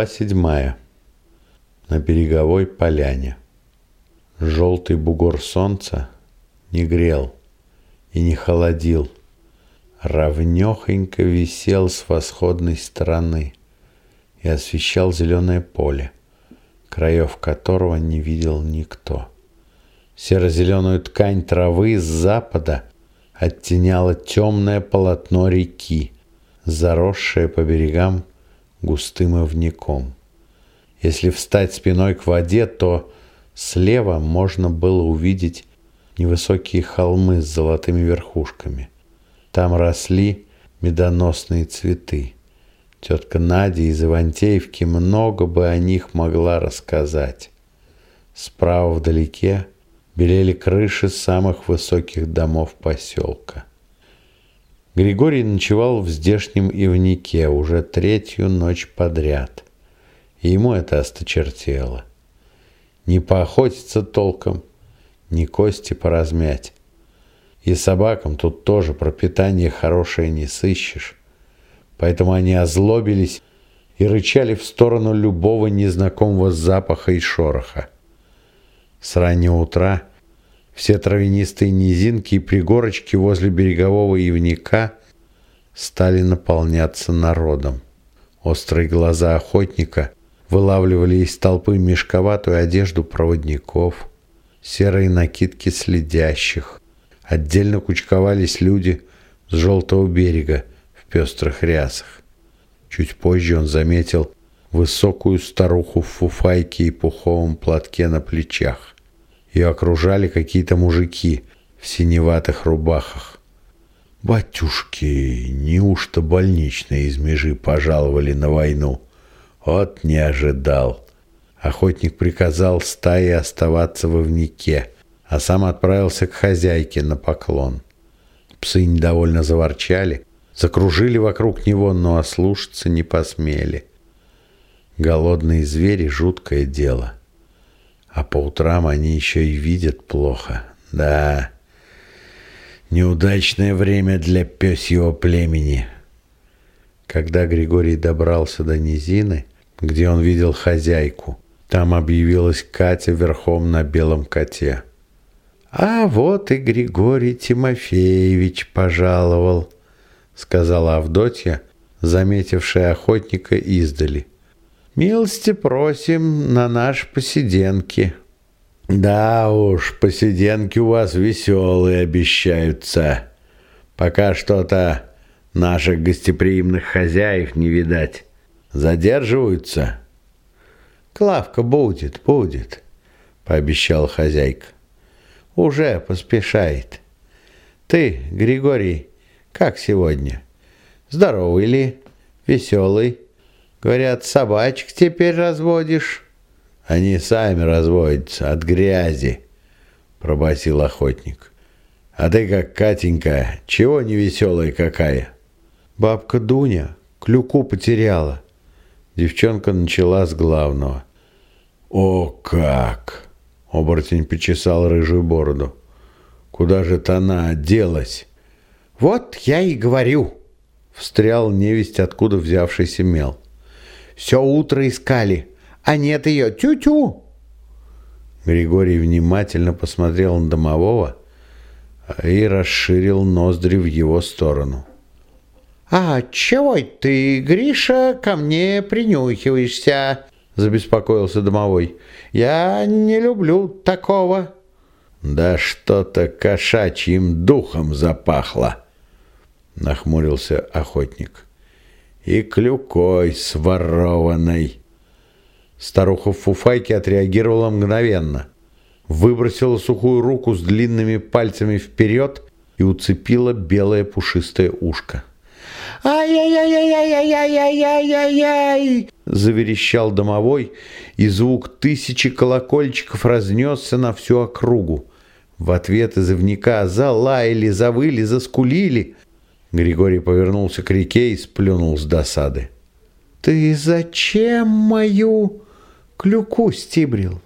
Глава седьмая. На береговой поляне. Желтый бугор солнца не грел и не холодил. Равнехонько висел с восходной стороны и освещал зеленое поле, краев которого не видел никто. Серо-зеленую ткань травы с запада оттеняло темное полотно реки, заросшее по берегам густым ивняком. Если встать спиной к воде, то слева можно было увидеть невысокие холмы с золотыми верхушками. Там росли медоносные цветы. Тетка Надя из Ивантеевки много бы о них могла рассказать. Справа вдалеке белели крыши самых высоких домов поселка. Григорий ночевал в здешнем ивнике уже третью ночь подряд. И ему это осточертело. Не поохотиться толком, ни кости поразмять. И собакам тут тоже пропитание хорошее не сыщешь. Поэтому они озлобились и рычали в сторону любого незнакомого запаха и шороха. С раннего утра все травянистые низинки и пригорочки возле берегового ивника стали наполняться народом. Острые глаза охотника вылавливали из толпы мешковатую одежду проводников, серые накидки следящих. Отдельно кучковались люди с желтого берега в пестрых рясах. Чуть позже он заметил высокую старуху в фуфайке и пуховом платке на плечах. Ее окружали какие-то мужики в синеватых рубахах. «Батюшки, неужто больничные из межи пожаловали на войну?» Вот не ожидал. Охотник приказал стае оставаться в ивнике, а сам отправился к хозяйке на поклон. Псы недовольно заворчали, закружили вокруг него, но ослушаться не посмели. Голодные звери — жуткое дело — а по утрам они еще и видят плохо. Да, неудачное время для пёсьего племени. Когда Григорий добрался до низины, где он видел хозяйку, там объявилась Катя верхом на белом коте. «А вот и Григорий Тимофеевич пожаловал», — сказала Авдотья, заметившая охотника издали. Милости просим на наш посиденки. Да уж, посиденки у вас веселые обещаются. Пока что-то наших гостеприимных хозяев не видать. Задерживаются. Клавка будет, будет, пообещал хозяйка. Уже поспешает. Ты, Григорий, как сегодня? Здоровый ли? Веселый? Говорят, собачек теперь разводишь. Они сами разводятся от грязи, пробасил охотник. А ты как Катенька, чего невеселая какая? Бабка Дуня клюку потеряла. Девчонка начала с главного. О, как! Оборотень почесал рыжую бороду. Куда же-то она делась? Вот я и говорю, встрял невесть, откуда взявшийся мел. Все утро искали, а нет ее. Тю-тю!» Григорий внимательно посмотрел на домового и расширил ноздри в его сторону. «А чего ты, Гриша, ко мне принюхиваешься?» — забеспокоился домовой. «Я не люблю такого». «Да что-то кошачьим духом запахло!» — нахмурился охотник и клюкой сворованной. Старуха в фуфайке отреагировала мгновенно. Выбросила сухую руку с длинными пальцами вперед и уцепила белое пушистое ушко. «Ай-яй-яй-яй-яй-яй-яй-яй-яй!» заверещал домовой, и звук тысячи колокольчиков разнесся на всю округу. В ответ из ивника залаяли, завыли, заскулили. Григорий повернулся к реке и сплюнул с досады. «Ты зачем мою клюку стибрил?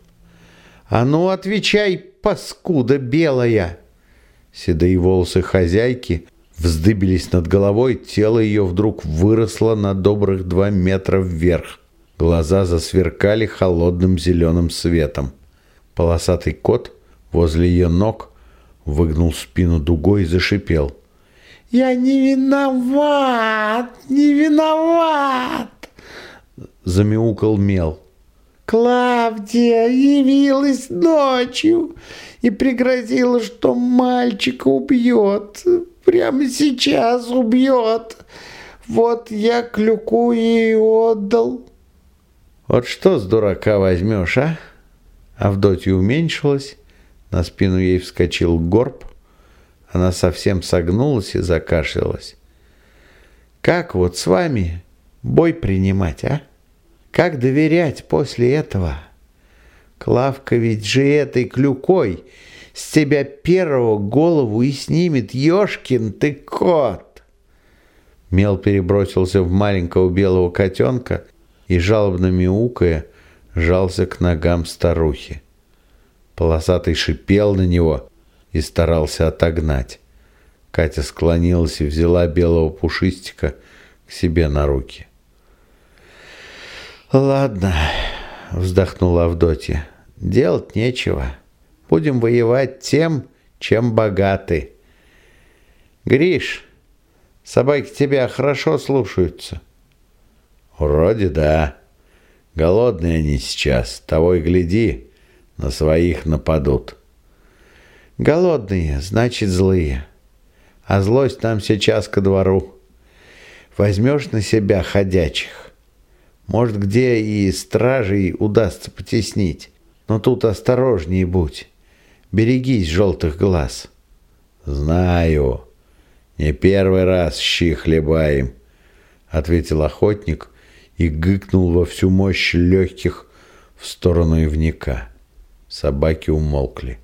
А ну, отвечай, паскуда белая!» Седые волосы хозяйки вздыбились над головой, тело ее вдруг выросло на добрых два метра вверх. Глаза засверкали холодным зеленым светом. Полосатый кот возле ее ног выгнул спину дугой и зашипел. «Я не виноват! Не виноват!» Замяукал мел. Клавдия явилась ночью и пригрозила, что мальчика убьет. Прямо сейчас убьет. Вот я клюку ей отдал. Вот что с дурака возьмешь, а? Авдотья уменьшилась, на спину ей вскочил горб, она совсем согнулась и закашлялась. Как вот с вами бой принимать, а? Как доверять после этого? Клавка ведь же этой клюкой с тебя первого голову и снимет, ёшкин ты кот!» Мел перебросился в маленького белого котенка и, жалобно мяукая, жался к ногам старухи. Полосатый шипел на него и старался отогнать. Катя склонилась и взяла белого пушистика к себе на руки. «Ладно», — вздохнула Авдотья, — «делать нечего. Будем воевать тем, чем богаты. Гриш, собаки тебя хорошо слушаются». «Вроде да. Голодные они сейчас, того и гляди, на своих нападут». «Голодные, значит злые. А злость нам сейчас ко двору. Возьмешь на себя ходячих, может, где и стражей удастся потеснить. Но тут осторожнее будь. Берегись желтых глаз. Знаю. Не первый раз щи хлебаем, ответил охотник и гыкнул во всю мощь легких в сторону ивника. Собаки умолкли.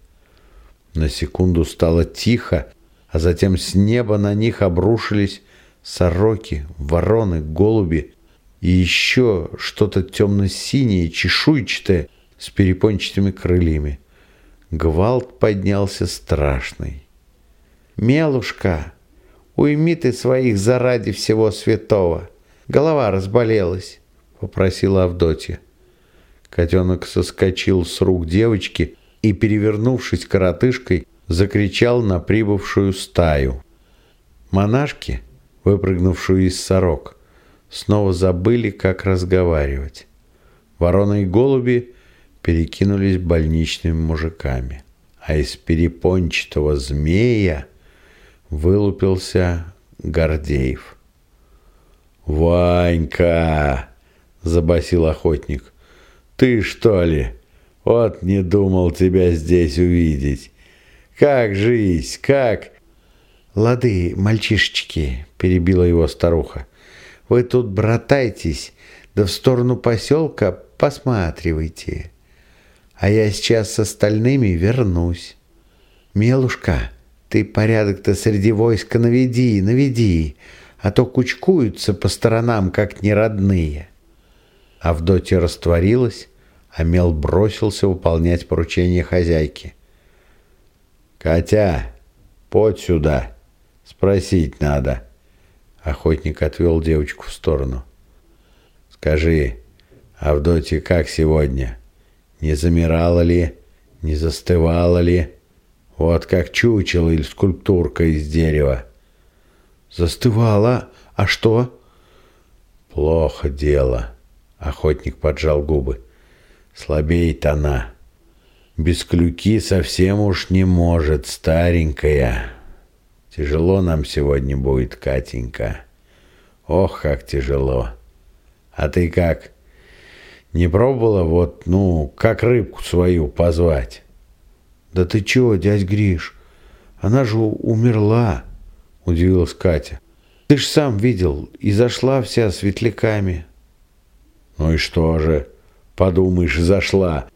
На секунду стало тихо, а затем с неба на них обрушились сороки, вороны, голуби и еще что-то темно-синее, чешуйчатое, с перепончатыми крыльями. Гвалт поднялся страшный. «Мелушка, уйми ты своих заради всего святого. Голова разболелась», — попросила Авдотья. Котенок соскочил с рук девочки и, перевернувшись коротышкой, закричал на прибывшую стаю. Монашки, выпрыгнувшую из сорок, снова забыли, как разговаривать. Ворона и голуби перекинулись больничными мужиками, а из перепончатого змея вылупился Гордеев. «Ванька!» — забасил охотник. «Ты что ли? Вот не думал тебя здесь увидеть. Как жизнь, как...» «Лады, мальчишечки!» — перебила его старуха. Вы тут братайтесь, да в сторону поселка посматривайте. А я сейчас с остальными вернусь. Мелушка, ты порядок-то среди войска наведи, наведи, а то кучкуются по сторонам, как неродные. Авдотья растворилась, а Мел бросился выполнять поручение хозяйки. «Катя, подь сюда, спросить надо». Охотник отвел девочку в сторону. «Скажи, Авдотья, как сегодня? Не замирала ли? Не застывала ли? Вот как чучело или скульптурка из дерева?» «Застывала? А что?» «Плохо дело», — охотник поджал губы. «Слабеет она. Без клюки совсем уж не может, старенькая». Тяжело нам сегодня будет, Катенька. Ох, как тяжело. А ты как? Не пробовала вот, ну, как рыбку свою позвать? Да ты чего, дядь Гриш? Она же умерла, удивилась Катя. Ты ж сам видел, и зашла вся светляками. Ну и что же? Подумаешь, зашла.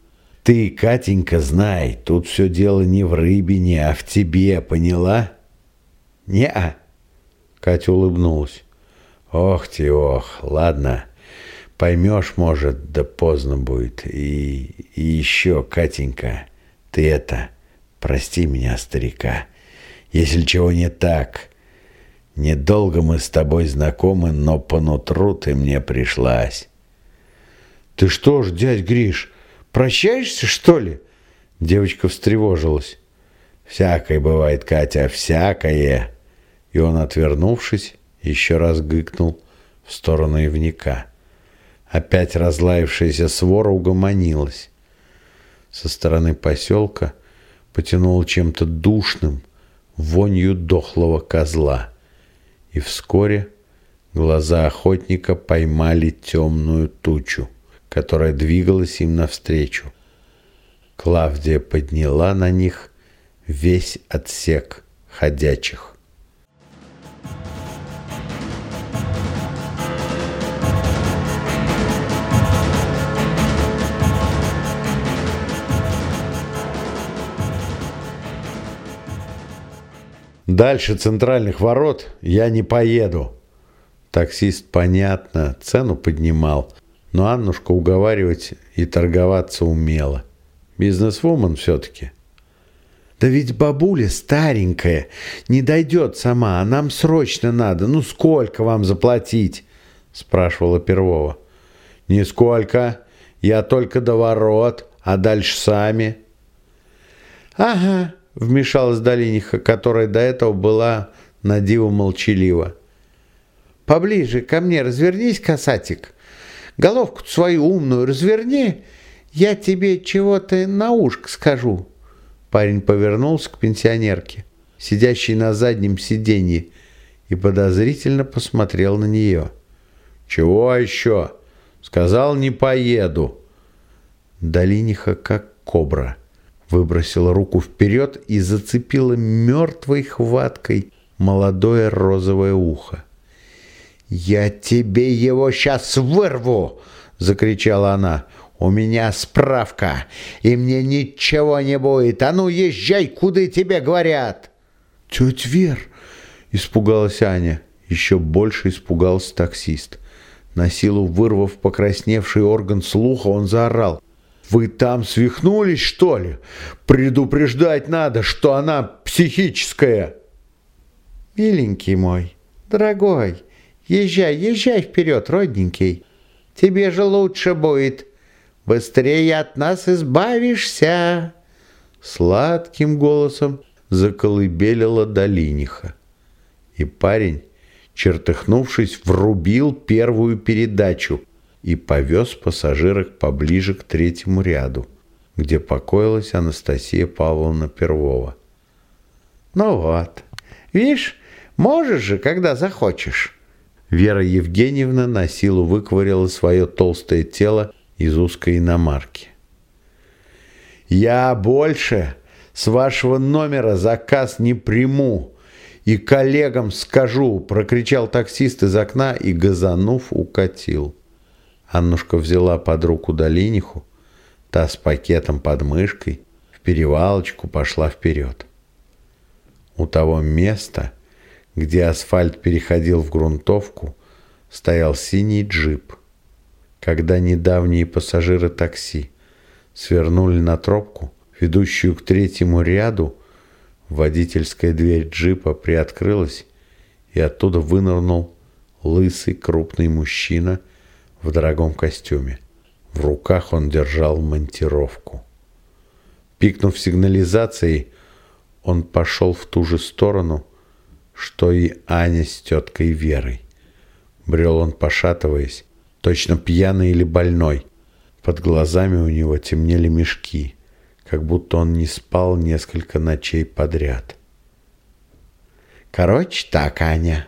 Ты, Катенька, знай, тут все дело не в рыбине, а в тебе, поняла? «Не-а». Катя улыбнулась. «Ох ты, ох, ладно. Поймешь, может, да поздно будет. И, и еще, Катенька, ты это, прости меня, старика, если чего не так. Недолго мы с тобой знакомы, но по нутру ты мне пришлась». «Ты что ж, дядь Гриш, прощаешься, что ли?» Девочка встревожилась. «Всякое бывает, Катя, всякое!» И он, отвернувшись, еще раз гыкнул в сторону ивника. Опять разлаявшаяся свора угомонилась. Со стороны поселка потянуло чем-то душным, вонью дохлого козла. И вскоре глаза охотника поймали темную тучу, которая двигалась им навстречу. Клавдия подняла на них весь отсек ходячих. Дальше центральных ворот я не поеду. Таксист, понятно, цену поднимал, но Аннушка уговаривать и торговаться умела. Бизнесвумен все-таки. Да ведь бабуля старенькая, не дойдет сама, а нам срочно надо. Ну сколько вам заплатить? Спрашивала Первого. Нисколько, я только до ворот, а дальше сами. Ага, вмешалась Долиниха, которая до этого была на диво молчалива. «Поближе ко мне развернись, касатик. Головку свою умную разверни, я тебе чего-то на ушко скажу». Парень повернулся к пенсионерке, сидящей на заднем сиденье, и подозрительно посмотрел на нее. «Чего еще?» «Сказал, не поеду». Долиниха как кобра – выбросила руку вперед и зацепила мертвой хваткой молодое розовое ухо. «Я тебе его сейчас вырву!» — закричала она. «У меня справка, и мне ничего не будет. А ну, езжай, куда тебе говорят!» «Тетя Вер!» — испугалась Аня. Еще больше испугался таксист. На силу вырвав покрасневший орган слуха, он заорал. Вы там свихнулись, что ли? Предупреждать надо, что она психическая. Миленький мой, дорогой, езжай, езжай вперед, родненький. Тебе же лучше будет. Быстрее от нас избавишься. Сладким голосом заколыбелила Долиниха. И парень, чертыхнувшись, врубил первую передачу – и повез пассажирок поближе к третьему ряду, где покоилась Анастасия Павловна Первова. «Ну вот, видишь, можешь же, когда захочешь». Вера Евгеньевна на силу выковыряла свое толстое тело из узкой иномарки. «Я больше с вашего номера заказ не приму и коллегам скажу», прокричал таксист из окна и, газанув, укатил. Аннушка взяла под руку Долиниху, та с пакетом под мышкой, в перевалочку пошла вперед. У того места, где асфальт переходил в грунтовку, стоял синий джип. Когда недавние пассажиры такси свернули на тропку, ведущую к третьему ряду, водительская дверь джипа приоткрылась, и оттуда вынырнул лысый крупный мужчина – в дорогом костюме. В руках он держал монтировку. Пикнув сигнализацией, он пошел в ту же сторону, что и Аня с теткой Верой. Брел он, пошатываясь, точно пьяный или больной. Под глазами у него темнели мешки, как будто он не спал несколько ночей подряд. «Короче так, Аня,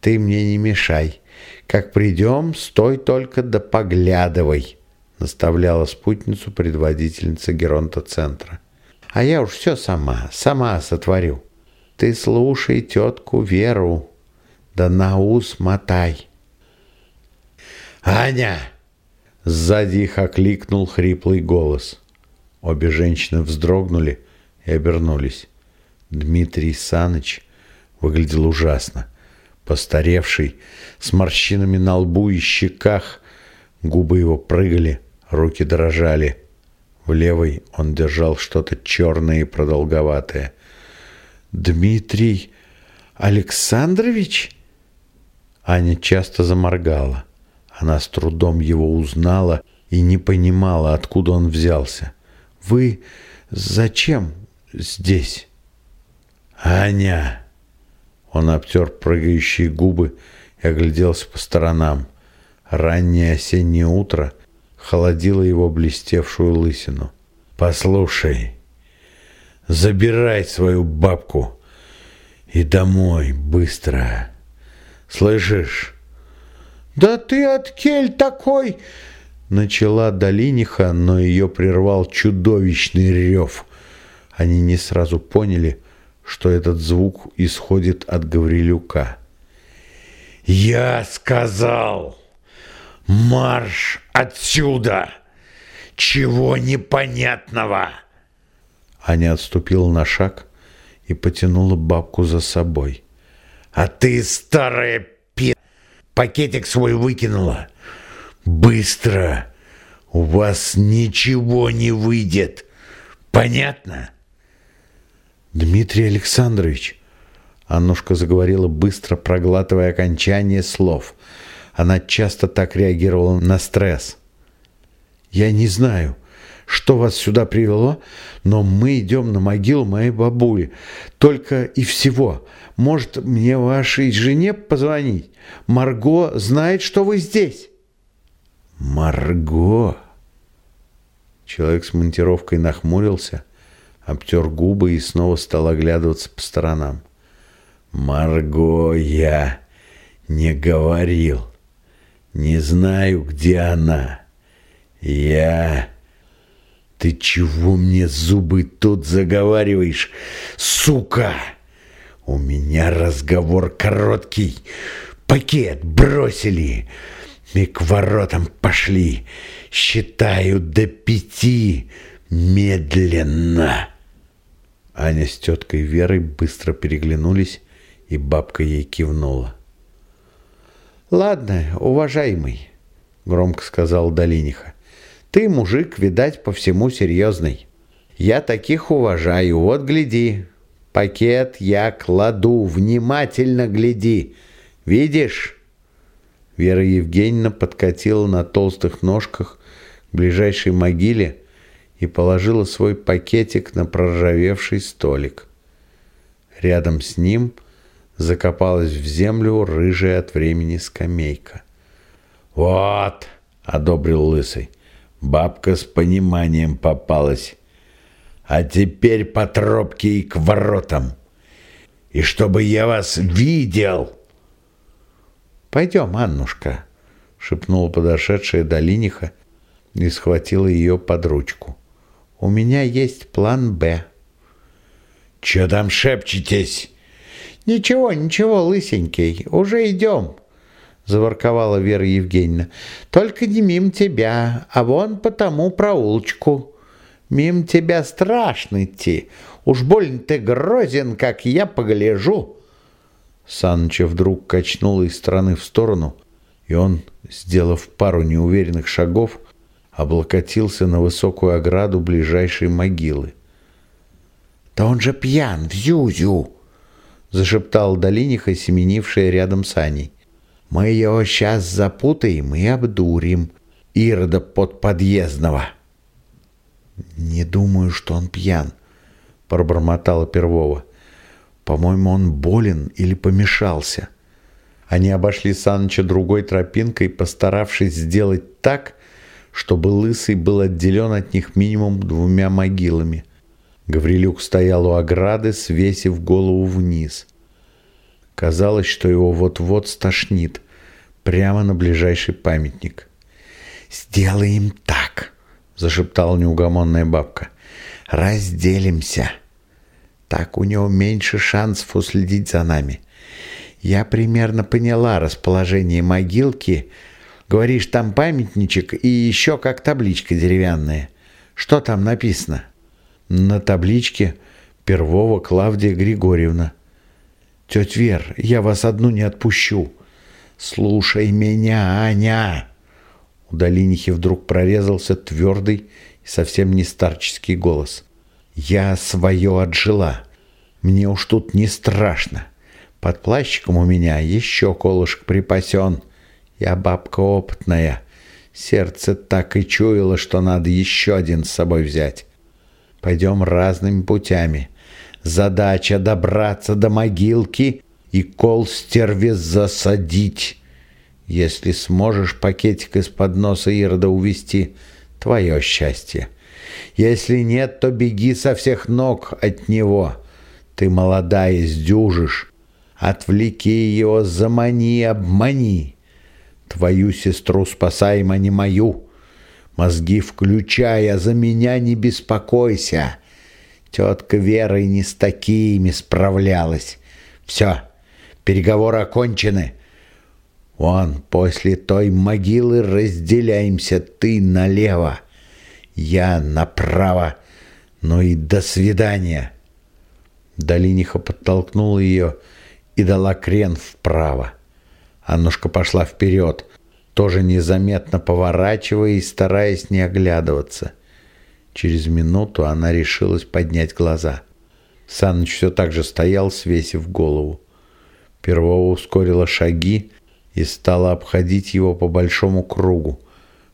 ты мне не мешай. Как придем, стой только да поглядывай, наставляла спутницу предводительница Геронта-центра. А я уж все сама, сама сотворю. Ты слушай тетку Веру, да на ус мотай. «Аня!» Сзади их окликнул хриплый голос. Обе женщины вздрогнули и обернулись. Дмитрий Саныч выглядел ужасно постаревший, с морщинами на лбу и щеках. Губы его прыгали, руки дрожали. В левой он держал что-то черное и продолговатое. «Дмитрий Александрович?» Аня часто заморгала. Она с трудом его узнала и не понимала, откуда он взялся. «Вы зачем здесь?» «Аня!» Он обтер прыгающие губы и огляделся по сторонам. Раннее осеннее утро холодило его блестевшую лысину. «Послушай, забирай свою бабку и домой быстро. Слышишь?» «Да ты от кель такой!» Начала Долиниха, но ее прервал чудовищный рев. Они не сразу поняли, что этот звук исходит от Гаврилюка. «Я сказал, марш отсюда! Чего непонятного?» Аня отступила на шаг и потянула бабку за собой. «А ты, старая пи... пакетик свой выкинула! Быстро! У вас ничего не выйдет! Понятно?» «Дмитрий Александрович!» Аннушка заговорила быстро, проглатывая окончание слов. Она часто так реагировала на стресс. «Я не знаю, что вас сюда привело, но мы идем на могилу моей бабули. Только и всего. Может, мне вашей жене позвонить? Марго знает, что вы здесь». «Марго?» Человек с монтировкой нахмурился, обтер губы и снова стал оглядываться по сторонам. «Марго я не говорил. Не знаю, где она. Я...» «Ты чего мне зубы тут заговариваешь, сука? У меня разговор короткий. Пакет бросили и к воротам пошли. Считаю до пяти медленно». Аня с теткой Верой быстро переглянулись, и бабка ей кивнула. «Ладно, уважаемый», — громко сказал Долиниха. «Ты, мужик, видать, по всему серьезный. Я таких уважаю, вот гляди. Пакет я кладу, внимательно гляди. Видишь?» Вера Евгеньевна подкатила на толстых ножках к ближайшей могиле и положила свой пакетик на проржавевший столик. Рядом с ним закопалась в землю рыжая от времени скамейка. «Вот!» — одобрил Лысый. «Бабка с пониманием попалась. А теперь по тропке и к воротам. И чтобы я вас видел!» «Пойдем, Аннушка!» — шепнула подошедшая Долиниха и схватила ее под ручку. У меня есть план «Б». «Че там шепчетесь?» «Ничего, ничего, лысенький, уже идем», — заворковала Вера Евгеньевна. «Только не мим тебя, а вон по тому проулочку. Мим тебя страшно идти. Уж больно ты грозен, как я погляжу». Саныча вдруг качнула из стороны в сторону, и он, сделав пару неуверенных шагов, облокотился на высокую ограду ближайшей могилы. «Да он же пьян, в зюзю!» — зашептал Долиниха, семенившая рядом с Аней. «Мы его сейчас запутаем и обдурим, Ирода подъездного. «Не думаю, что он пьян», — пробормотала Первого. «По-моему, он болен или помешался». Они обошли Саныча другой тропинкой, постаравшись сделать так, чтобы Лысый был отделен от них минимум двумя могилами. Гаврилюк стоял у ограды, свесив голову вниз. Казалось, что его вот-вот стошнит, прямо на ближайший памятник. «Сделаем так», — зашептала неугомонная бабка. «Разделимся. Так у него меньше шансов уследить за нами. Я примерно поняла расположение могилки, — Говоришь, там памятничек и еще как табличка деревянная. Что там написано? На табличке Первого Клавдия Григорьевна. Тетя Вер, я вас одну не отпущу. Слушай меня, Аня. У Долинихи вдруг прорезался твердый и совсем не старческий голос. Я свое отжила. Мне уж тут не страшно. Под плащиком у меня еще колышек припасен. Я бабка опытная. Сердце так и чуяло, что надо еще один с собой взять. Пойдем разными путями. Задача добраться до могилки и кол стерве засадить. Если сможешь пакетик из-под носа Ирода увести, твое счастье. Если нет, то беги со всех ног от него. Ты молодая, сдюжишь. Отвлеки его, замани, обмани. Твою сестру спасаем, а не мою. Мозги включай, а за меня не беспокойся. Тетка Вера и не с такими справлялась. Все, переговоры окончены. Вон, после той могилы разделяемся ты налево, я направо. Ну и до свидания. Долиниха подтолкнула ее и дала крен вправо. Аннушка пошла вперед, тоже незаметно поворачивая и стараясь не оглядываться. Через минуту она решилась поднять глаза. Саныч все так же стоял, свесив голову. Первого ускорила шаги и стала обходить его по большому кругу,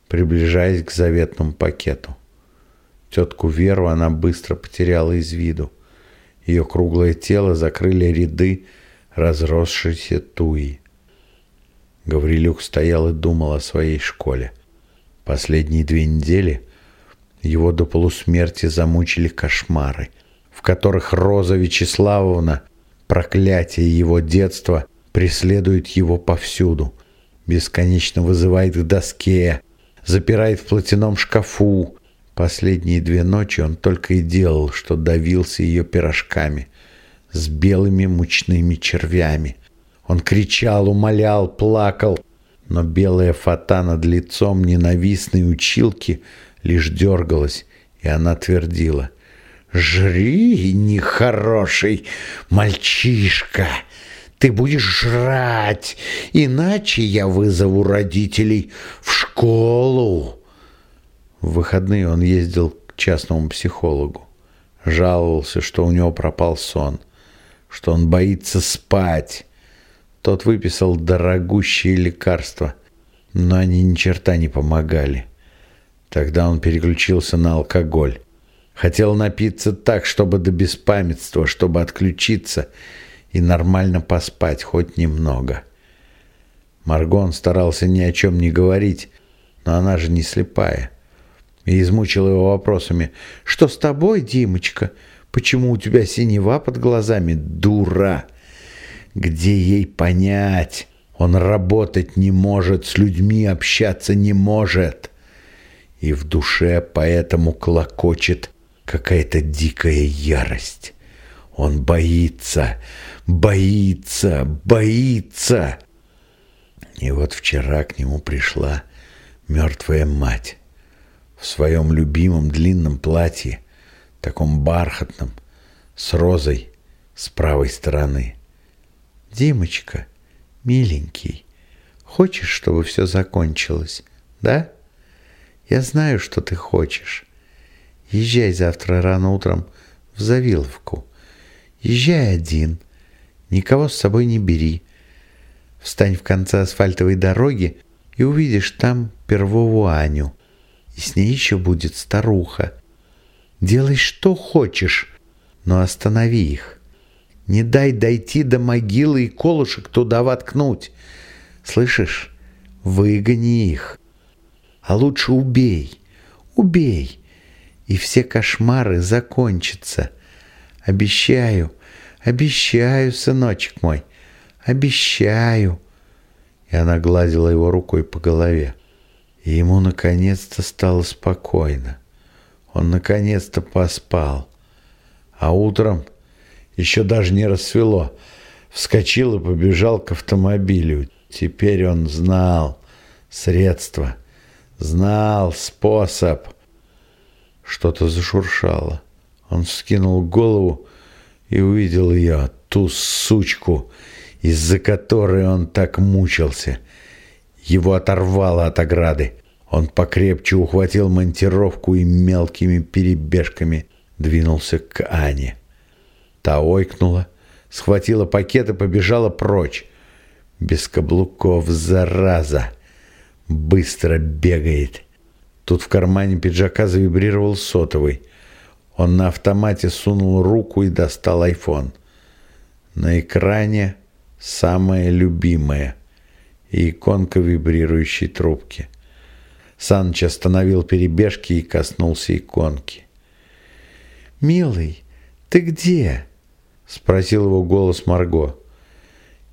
приближаясь к заветному пакету. Тетку Веру она быстро потеряла из виду. Ее круглое тело закрыли ряды разросшейся туи. Гаврилюк стоял и думал о своей школе. Последние две недели его до полусмерти замучили кошмары, в которых Роза Вячеславовна, проклятие его детства, преследует его повсюду, бесконечно вызывает к доске, запирает в платяном шкафу. Последние две ночи он только и делал, что давился ее пирожками с белыми мучными червями – он кричал, умолял, плакал, но белая фата над лицом ненавистной училки лишь дергалась, и она твердила. «Жри, нехороший мальчишка! Ты будешь жрать, иначе я вызову родителей в школу!» В выходные он ездил к частному психологу. Жаловался, что у него пропал сон, что он боится спать, тот выписал дорогущие лекарства, но они ни черта не помогали. Тогда он переключился на алкоголь. Хотел напиться так, чтобы до беспамятства, чтобы отключиться и нормально поспать хоть немного. Маргон старался ни о чем не говорить, но она же не слепая. И измучил его вопросами. «Что с тобой, Димочка? Почему у тебя синева под глазами? Дура!» Где ей понять? Он работать не может, с людьми общаться не может. И в душе поэтому клокочет какая-то дикая ярость. Он боится, боится, боится. И вот вчера к нему пришла мертвая мать в своем любимом длинном платье, таком бархатном, с розой с правой стороны. Димочка, миленький, хочешь, чтобы все закончилось, да? Я знаю, что ты хочешь. Езжай завтра рано утром в Завиловку. Езжай один, никого с собой не бери. Встань в конце асфальтовой дороги и увидишь там первую Аню. И с ней еще будет старуха. Делай что хочешь, но останови их. Не дай дойти до могилы и колышек туда воткнуть. Слышишь? Выгони их. А лучше убей. Убей. И все кошмары закончатся. Обещаю, обещаю, сыночек мой. Обещаю. И она гладила его рукой по голове. И ему наконец-то стало спокойно. Он наконец-то поспал. А утром еще даже не рассвело. Вскочил и побежал к автомобилю. Теперь он знал средства, знал способ. Что-то зашуршало. Он вскинул голову и увидел ее, ту сучку, из-за которой он так мучился. Его оторвало от ограды. Он покрепче ухватил монтировку и мелкими перебежками двинулся к Ане. Та ойкнула, схватила пакет и побежала прочь. Без каблуков, зараза! Быстро бегает. Тут в кармане пиджака завибрировал сотовый. Он на автомате сунул руку и достал айфон. На экране самое любимое и иконка вибрирующей трубки. Саныч остановил перебежки и коснулся иконки. «Милый, ты где?» — спросил его голос Марго.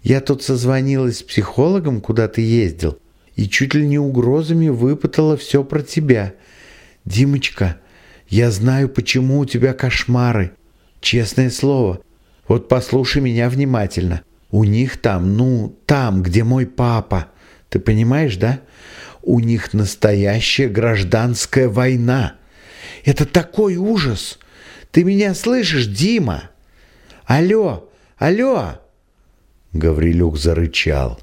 «Я тут созвонилась с психологом, куда ты ездил, и чуть ли не угрозами выпытала все про тебя. Димочка, я знаю, почему у тебя кошмары. Честное слово. Вот послушай меня внимательно. У них там, ну, там, где мой папа. Ты понимаешь, да? У них настоящая гражданская война. Это такой ужас. Ты меня слышишь, Дима? Алло, алло!» Гаврилюк зарычал,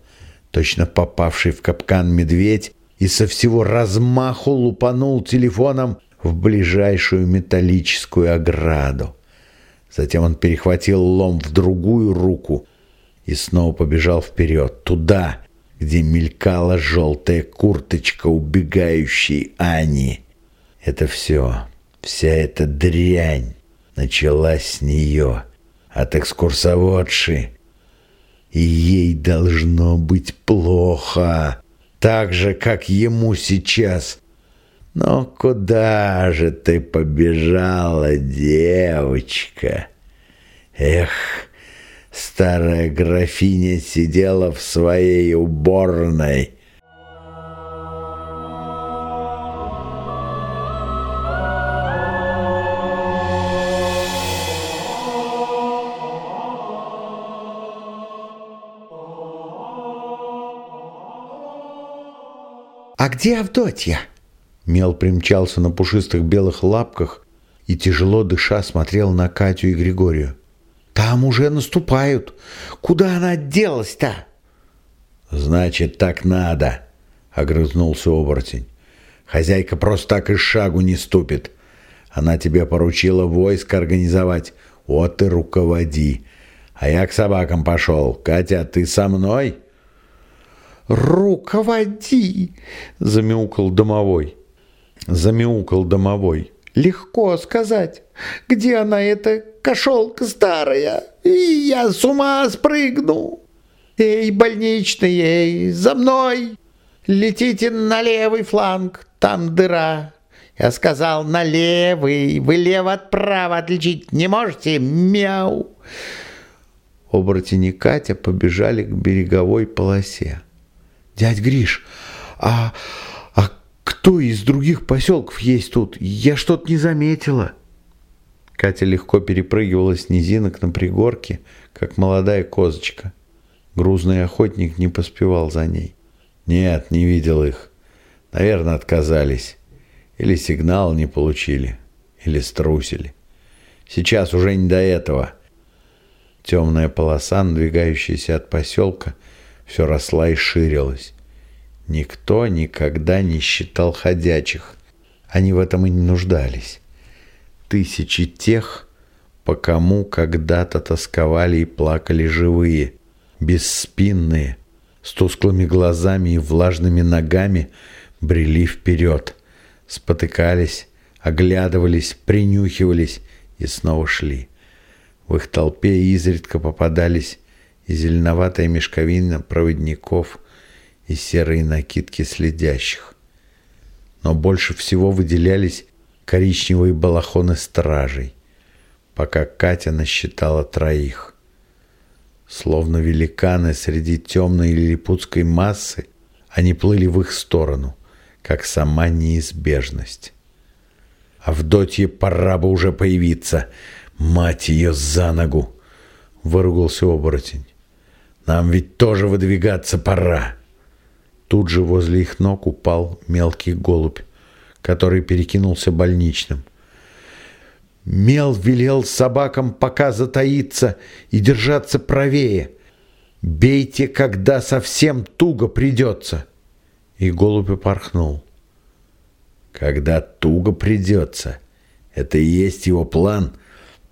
точно попавший в капкан медведь, и со всего размаху лупанул телефоном в ближайшую металлическую ограду. Затем он перехватил лом в другую руку и снова побежал вперед, туда, где мелькала желтая курточка убегающей Ани. Это все, вся эта дрянь началась с нее, от экскурсоводши. Ей должно быть плохо, так же, как ему сейчас. Но куда же ты побежала, девочка? Эх, старая графиня сидела в своей уборной, «А где Авдотья?» Мел примчался на пушистых белых лапках и, тяжело дыша, смотрел на Катю и Григорию. «Там уже наступают. Куда она делась-то?» «Значит, так надо», — огрызнулся оборотень. «Хозяйка просто так и шагу не ступит. Она тебе поручила войско организовать. Вот и руководи. А я к собакам пошел. Катя, ты со мной?» «Руководи!» — замяукал домовой. Замяукал домовой. «Легко сказать, где она, эта кошелка старая, и я с ума спрыгну! Эй, больничный, эй, за мной! Летите на левый фланг, там дыра!» Я сказал на левый, вы лево от права отличить не можете, мяу. Оборотень и Катя побежали к береговой полосе. «Дядь Гриш, а, а кто из других поселков есть тут? Я что-то не заметила». Катя легко перепрыгивала с низинок на пригорке, как молодая козочка. Грузный охотник не поспевал за ней. «Нет, не видел их. Наверное, отказались. Или сигнал не получили, или струсили. Сейчас уже не до этого». Темная полоса, надвигающаяся от поселка, — все росла и ширилась. Никто никогда не считал ходячих. Они в этом и не нуждались. Тысячи тех, по кому когда-то тосковали и плакали живые, бесспинные, с тусклыми глазами и влажными ногами брели вперед, спотыкались, оглядывались, принюхивались и снова шли. В их толпе изредка попадались и зеленоватая мешковина проводников и серые накидки следящих. Но больше всего выделялись коричневые балахоны стражей, пока Катя насчитала троих. Словно великаны среди темной лилипутской массы, они плыли в их сторону, как сама неизбежность. Авдотье пора бы уже появиться, мать ее за ногу, выругался оборотень. Нам ведь тоже выдвигаться пора. Тут же возле их ног упал мелкий голубь, который перекинулся больничным. Мел велел собакам пока затаиться и держаться правее. Бейте, когда совсем туго придется. И голубь упорхнул. Когда туго придется, это и есть его план.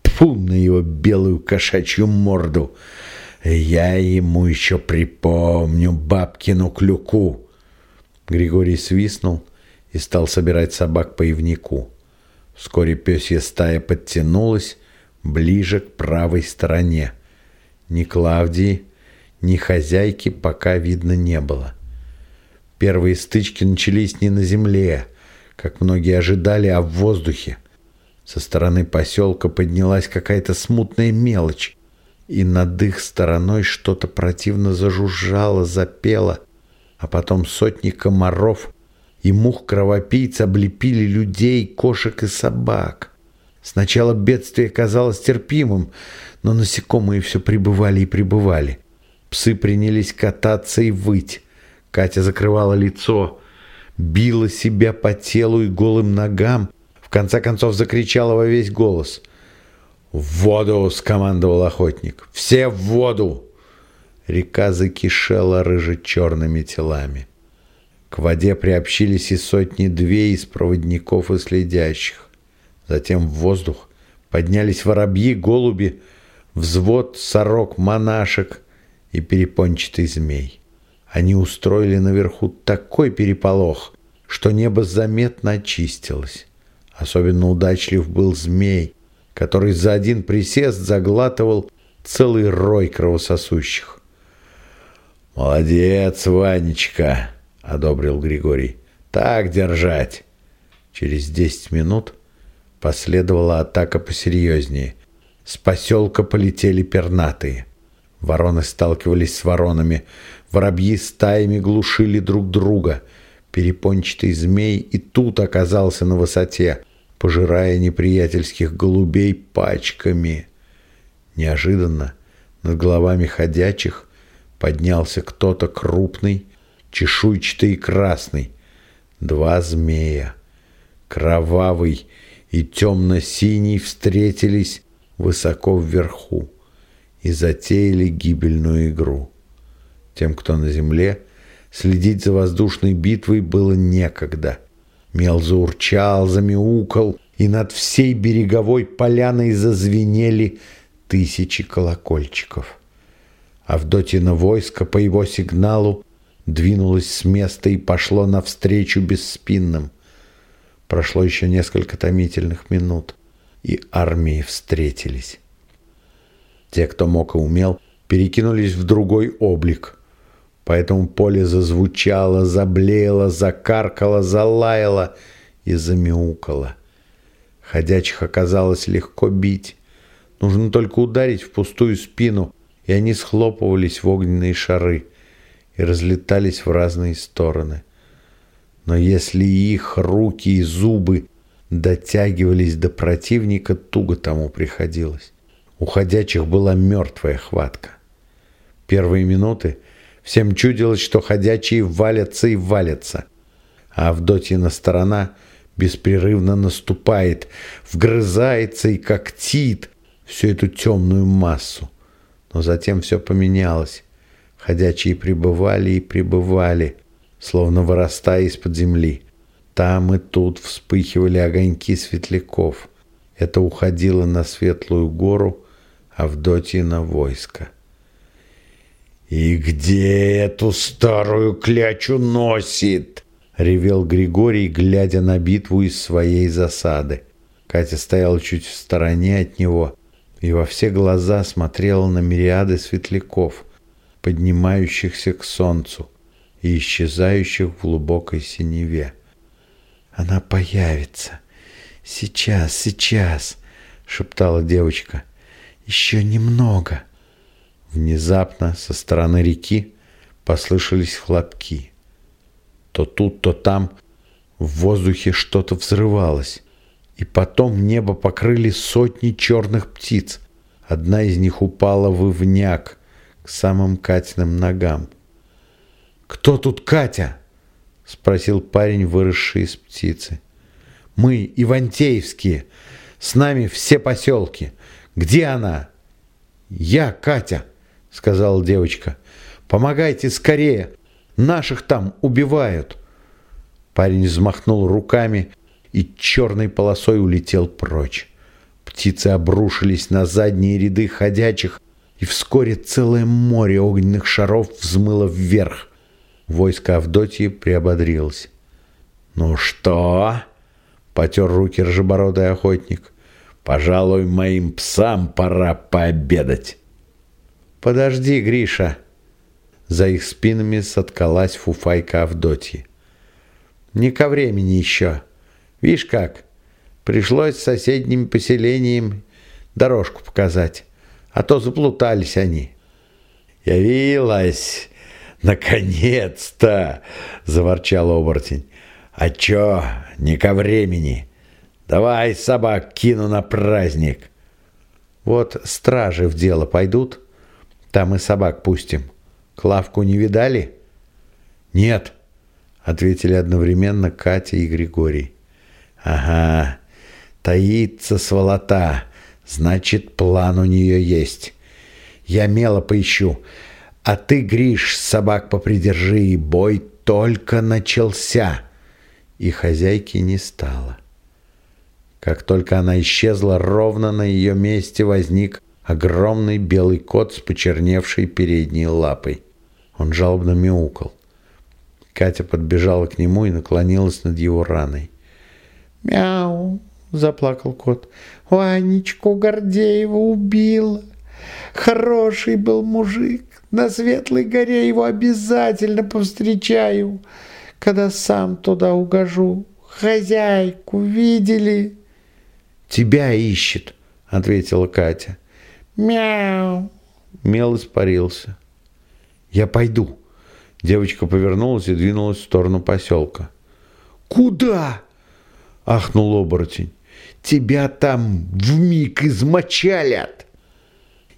Тьфу на его белую кошачью морду. Я ему еще припомню бабкину клюку. Григорий свистнул и стал собирать собак по ивнику. Вскоре пёсья стая подтянулась ближе к правой стороне. Ни Клавдии, ни хозяйки пока видно не было. Первые стычки начались не на земле, как многие ожидали, а в воздухе. Со стороны поселка поднялась какая-то смутная мелочь, и над их стороной что-то противно зажужжало, запело, а потом сотни комаров и мух-кровопийц облепили людей, кошек и собак. Сначала бедствие казалось терпимым, но насекомые все прибывали и прибывали. Псы принялись кататься и выть. Катя закрывала лицо, била себя по телу и голым ногам, в конце концов закричала во весь голос. «В воду!» — скомандовал охотник. «Все в воду!» Река закишела рыже-черными телами. К воде приобщились и сотни-две из проводников и следящих. Затем в воздух поднялись воробьи, голуби, взвод сорок-монашек и перепончатый змей. Они устроили наверху такой переполох, что небо заметно очистилось. Особенно удачлив был змей, который за один присест заглатывал целый рой кровососущих. «Молодец, Ванечка!» — одобрил Григорий. «Так держать!» Через десять минут последовала атака посерьезнее. С поселка полетели пернатые. Вороны сталкивались с воронами, воробьи стаями глушили друг друга. Перепончатый змей и тут оказался на высоте, пожирая неприятельских голубей пачками. Неожиданно над головами ходячих поднялся кто-то крупный, чешуйчатый и красный. Два змея, кровавый и темно-синий, встретились высоко вверху и затеяли гибельную игру. Тем, кто на земле, следить за воздушной битвой было некогда. Мел заурчал, замяукал, и над всей береговой поляной зазвенели тысячи колокольчиков. Авдотина войско по его сигналу двинулось с места и пошло навстречу бесспинным. Прошло еще несколько томительных минут, и армии встретились. Те, кто мог и умел, перекинулись в другой облик. Поэтому поле зазвучало, заблеяло, закаркало, залаяло и замяукало. Ходячих оказалось легко бить. Нужно только ударить в пустую спину, и они схлопывались в огненные шары и разлетались в разные стороны. Но если их руки и зубы дотягивались до противника, туго тому приходилось. У ходячих была мертвая хватка. Первые минуты всем чудилось, что ходячие валятся и валятся, а Авдотьина сторона беспрерывно наступает, вгрызается и когтит всю эту темную массу. Но затем все поменялось. Ходячие пребывали и пребывали, словно вырастая из-под земли. Там и тут вспыхивали огоньки светляков. Это уходило на светлую гору, Авдотьина войско. «И где эту старую клячу носит?» — ревел Григорий, глядя на битву из своей засады. Катя стояла чуть в стороне от него и во все глаза смотрела на мириады светляков, поднимающихся к солнцу и исчезающих в глубокой синеве. «Она появится! Сейчас, сейчас!» — шептала девочка — еще немного. Внезапно со стороны реки послышались хлопки. То тут, то там в воздухе что-то взрывалось. И потом небо покрыли сотни черных птиц. Одна из них упала в ивняк к самым Катиным ногам. «Кто тут Катя?» — спросил парень, выросший из птицы. «Мы, Ивантеевские. С нами все поселки. Где она?» «Я Катя», — сказала девочка. «Помогайте скорее. Наших там убивают». Парень взмахнул руками и черной полосой улетел прочь. Птицы обрушились на задние ряды ходячих, и вскоре целое море огненных шаров взмыло вверх. Войско Авдотьи приободрилось. «Ну что?» — потер руки ржебородый охотник. «Пожалуй, моим псам пора пообедать». «Подожди, Гриша!» За их спинами соткалась фуфайка Авдотьи. «Не ко времени еще. Видишь как, пришлось соседним поселениям дорожку показать, а то заплутались они». «Явилась! Наконец-то!» — заворчал оборотень. «А чё, не ко времени? Давай собак кину на праздник!» «Вот стражи в дело пойдут, там и собак пустим. Клавку не видали?» «Нет», — ответили одновременно Катя и Григорий. «Ага, таится сволота, значит, план у нее есть. Я мело поищу, а ты, Гриш, собак попридержи, и бой только начался» и хозяйки не стало. Как только она исчезла, ровно на ее месте возник огромный белый кот с почерневшей передней лапой. Он жалобно мяукал. Катя подбежала к нему и наклонилась над его раной. «Мяу!» — заплакал кот. «Ванечку Гордеева убила! Хороший был мужик! На Светлой горе его обязательно повстречаю!» когда сам туда угожу. Хозяйку видели?» «Тебя ищет», — ответила Катя. «Мяу!» Мел испарился. «Я пойду». Девочка повернулась и двинулась в сторону поселка. «Куда?» — ахнул оборотень. «Тебя там вмиг измочалят!»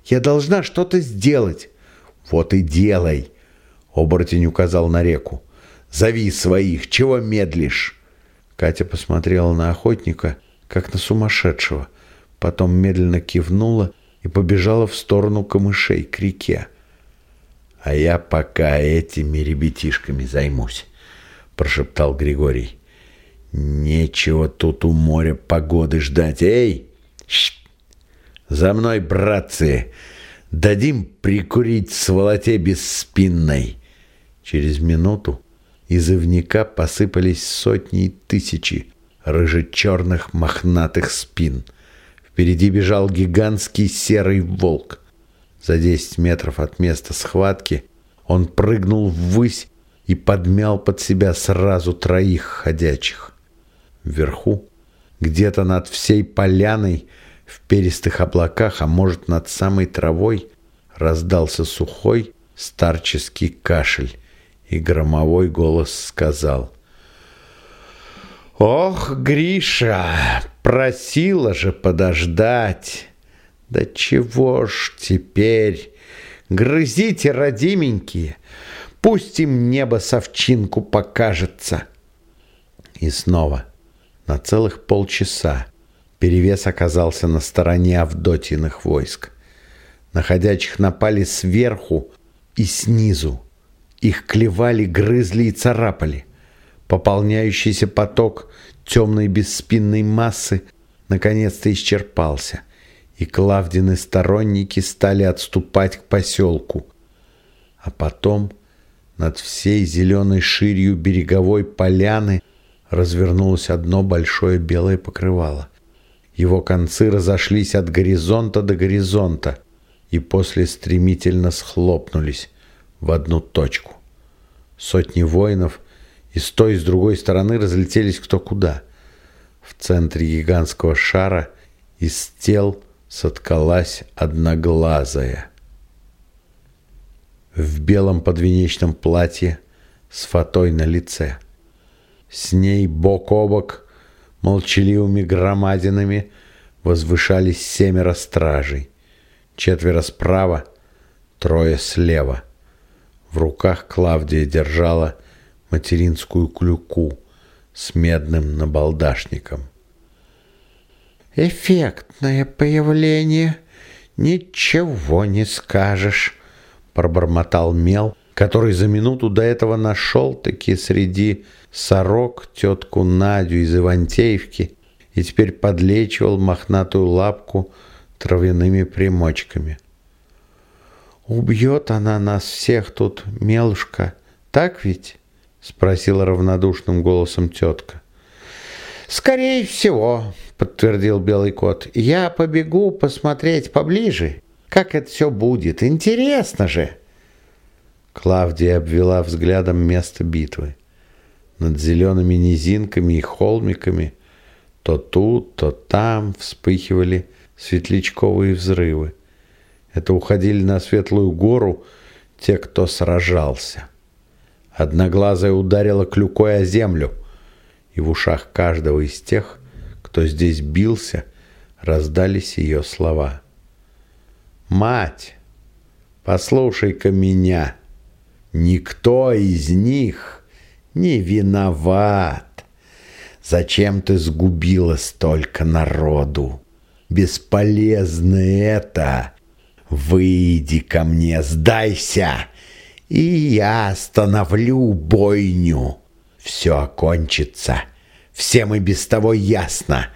«Я должна что-то сделать!» «Вот и делай!» — оборотень указал на реку. Зови своих, чего медлишь?» Катя посмотрела на охотника, как на сумасшедшего, потом медленно кивнула и побежала в сторону камышей к реке. «А я пока этими ребятишками займусь», — прошептал Григорий. «Нечего тут у моря погоды ждать. Эй! Шт! За мной, братцы! Дадим прикурить сволоте бесспинной!» Через минуту из ивника посыпались сотни и тысячи рыже-черных мохнатых спин. Впереди бежал гигантский серый волк. За десять метров от места схватки он прыгнул ввысь и подмял под себя сразу троих ходячих. Вверху, где-то над всей поляной, в перистых облаках, а может над самой травой, раздался сухой старческий кашель, и громовой голос сказал. «Ох, Гриша, просила же подождать! Да чего ж теперь? Грызите, родименькие, пусть им небо совчинку покажется!» И снова, на целых полчаса, перевес оказался на стороне Авдотьиных войск. Находячих напали сверху и снизу, их клевали, грызли и царапали. Пополняющийся поток темной бесспинной массы наконец-то исчерпался, и Клавдины сторонники стали отступать к поселку. А потом над всей зеленой ширью береговой поляны развернулось одно большое белое покрывало. Его концы разошлись от горизонта до горизонта и после стремительно схлопнулись, в одну точку. Сотни воинов и с той и с другой стороны разлетелись кто куда. В центре гигантского шара из тел соткалась одноглазая. В белом подвенечном платье с фатой на лице. С ней бок о бок молчаливыми громадинами возвышались семеро стражей. Четверо справа, трое слева — в руках Клавдия держала материнскую клюку с медным набалдашником. «Эффектное появление, ничего не скажешь», — пробормотал Мел, который за минуту до этого нашел-таки среди сорок тетку Надю из Ивантеевки и теперь подлечивал мохнатую лапку травяными примочками. — Убьет она нас всех тут, мелушка, так ведь?» — спросила равнодушным голосом тетка. «Скорее всего», — подтвердил белый кот. «Я побегу посмотреть поближе, как это все будет. Интересно же!» Клавдия обвела взглядом место битвы. Над зелеными низинками и холмиками то тут, то там вспыхивали светлячковые взрывы. Это уходили на светлую гору те, кто сражался. Одноглазая ударила клюкой о землю, и в ушах каждого из тех, кто здесь бился, раздались ее слова. «Мать, послушай-ка меня, никто из них не виноват. Зачем ты сгубила столько народу? Бесполезно это. Выйди ко мне, сдайся, и я остановлю бойню. Все окончится. Всем и без того ясно,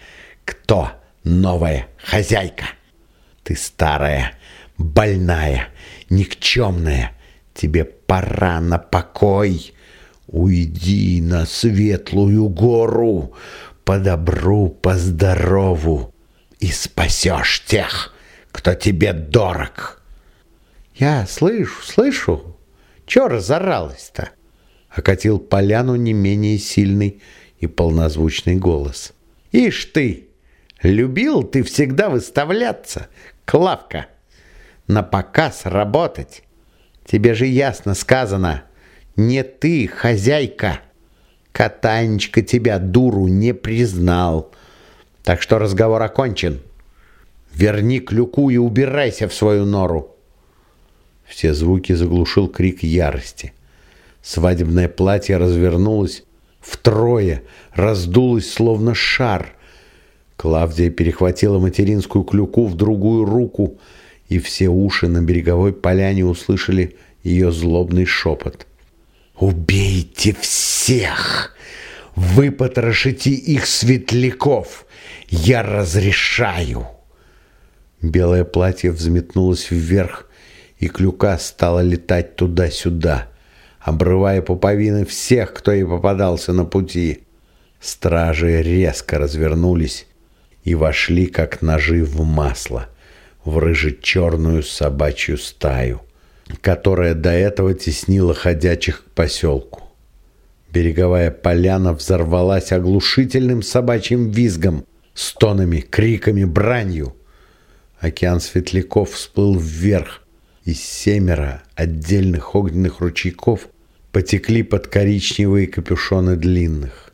кто новая хозяйка. Ты старая, больная, никчемная. Тебе пора на покой. Уйди на светлую гору, по добру, по здорову, и спасешь тех, кто тебе дорог. Я слышу, слышу. Чё разоралась-то? Окатил поляну не менее сильный и полнозвучный голос. Ишь ты, любил ты всегда выставляться, Клавка, на показ работать. Тебе же ясно сказано, не ты, хозяйка. Катанечка тебя, дуру, не признал. Так что разговор окончен. Верни клюку и убирайся в свою нору. Все звуки заглушил крик ярости. Свадебное платье развернулось втрое, раздулось, словно шар. Клавдия перехватила материнскую клюку в другую руку, и все уши на береговой поляне услышали ее злобный шепот. «Убейте всех! Выпотрошите их светляков! Я разрешаю!» Белое платье взметнулось вверх, и клюка стала летать туда-сюда, обрывая пуповины всех, кто ей попадался на пути. Стражи резко развернулись и вошли, как ножи в масло, в рыже-черную собачью стаю, которая до этого теснила ходячих к поселку. Береговая поляна взорвалась оглушительным собачьим визгом, стонами, криками, бранью. Океан светляков всплыл вверх, и семеро отдельных огненных ручейков потекли под коричневые капюшоны длинных.